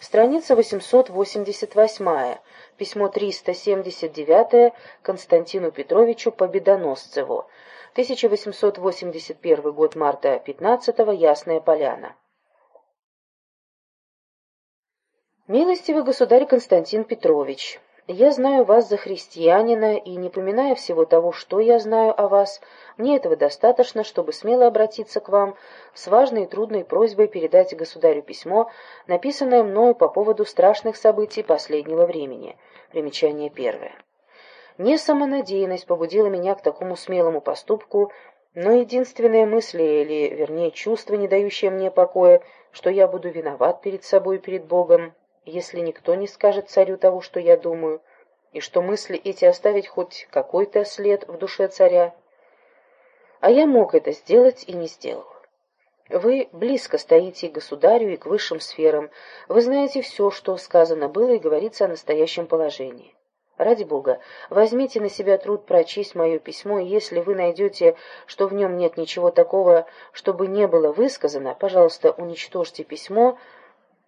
Страница 888, письмо 379 Константину Петровичу Победоносцеву, 1881 год, марта 15 -го, Ясная Поляна. Милостивый государь Константин Петрович, я знаю вас за христианина, и, не поминая всего того, что я знаю о вас, мне этого достаточно, чтобы смело обратиться к вам с важной и трудной просьбой передать государю письмо, написанное мною по поводу страшных событий последнего времени. Примечание первое. Не самонадеянность побудила меня к такому смелому поступку, но единственная мысль, или, вернее, чувство, не дающее мне покоя, что я буду виноват перед собой и перед Богом, если никто не скажет царю того, что я думаю, и что мысли эти оставить хоть какой-то след в душе царя. А я мог это сделать и не сделал. Вы близко стоите к государю, и к высшим сферам. Вы знаете все, что сказано было и говорится о настоящем положении. Ради Бога, возьмите на себя труд прочесть мое письмо, и если вы найдете, что в нем нет ничего такого, чтобы не было высказано, пожалуйста, уничтожьте письмо,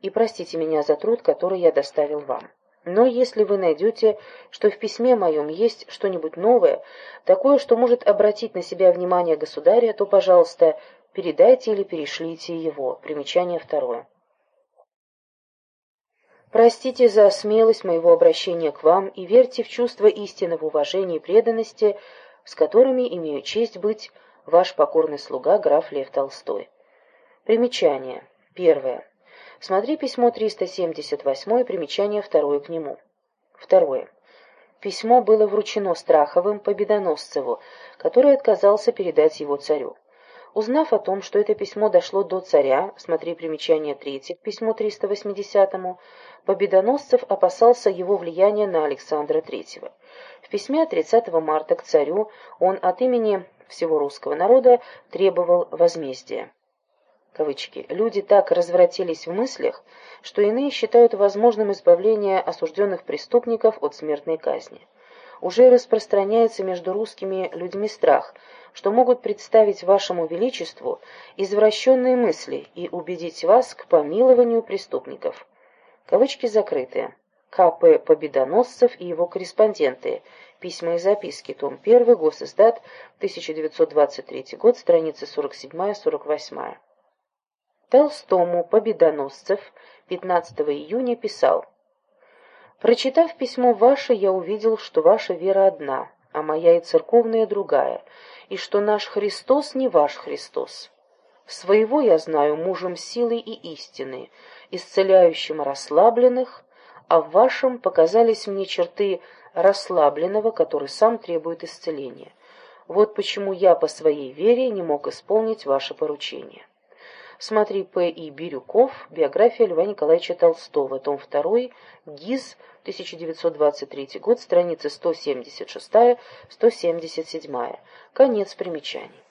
и простите меня за труд, который я доставил вам. Но если вы найдете, что в письме моем есть что-нибудь новое, такое, что может обратить на себя внимание государя, то, пожалуйста, передайте или перешлите его. Примечание второе. Простите за смелость моего обращения к вам и верьте в чувство истинного уважения и преданности, с которыми имею честь быть ваш покорный слуга граф Лев Толстой. Примечание. Первое. Смотри письмо 378, примечание второе к нему. Второе. Письмо было вручено Страховым Победоносцеву, который отказался передать его царю. Узнав о том, что это письмо дошло до царя, смотри примечание третье к письму 380-му, Победоносцев опасался его влияния на Александра III. В письме 30 марта к царю он от имени всего русского народа требовал возмездия кавычки, люди так развратились в мыслях, что иные считают возможным избавление осужденных преступников от смертной казни. Уже распространяется между русскими людьми страх, что могут представить вашему величеству извращенные мысли и убедить вас к помилованию преступников. Кавычки закрытые. К.П. Победоносцев и его корреспонденты. Письма и записки. Том 1. Госиздат. 1923 год. Страницы 47-48. Толстому Победоносцев 15 июня писал «Прочитав письмо ваше, я увидел, что ваша вера одна, а моя и церковная другая, и что наш Христос не ваш Христос. Своего я знаю мужем силы и истины, исцеляющим расслабленных, а в вашем показались мне черты расслабленного, который сам требует исцеления. Вот почему я по своей вере не мог исполнить ваше поручение. Смотри П. И. Бирюков, биография Льва Николаевича Толстого, том 2, ГИЗ, 1923 год, страницы 176-177. Конец примечаний.